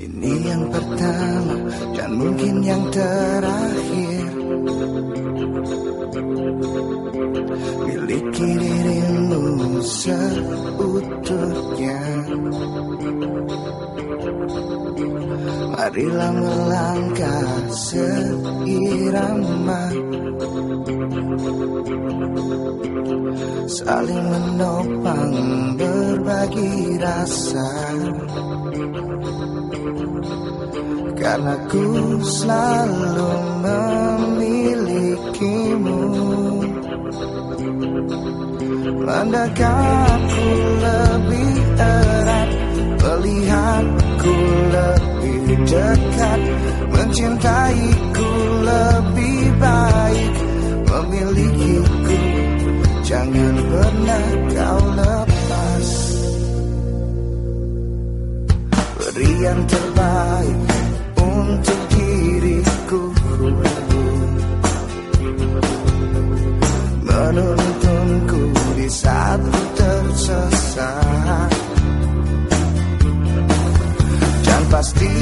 Ini yang pertama dan mungkin yang terakhir. Miliki dirimu seutuhnya. Marilah melangkah seirama. Saling menopang berbagi rasa. Karena ku selalu memilikimu. Mendekatku lebih erat? Melihatku lebih dekat. Mencintaiku lebih baik. Memilikiku. Jangan pernah kau lepas. Beri yang terbaik untuk diriku. Menuntunku di saat ku tersesat. Dan pasti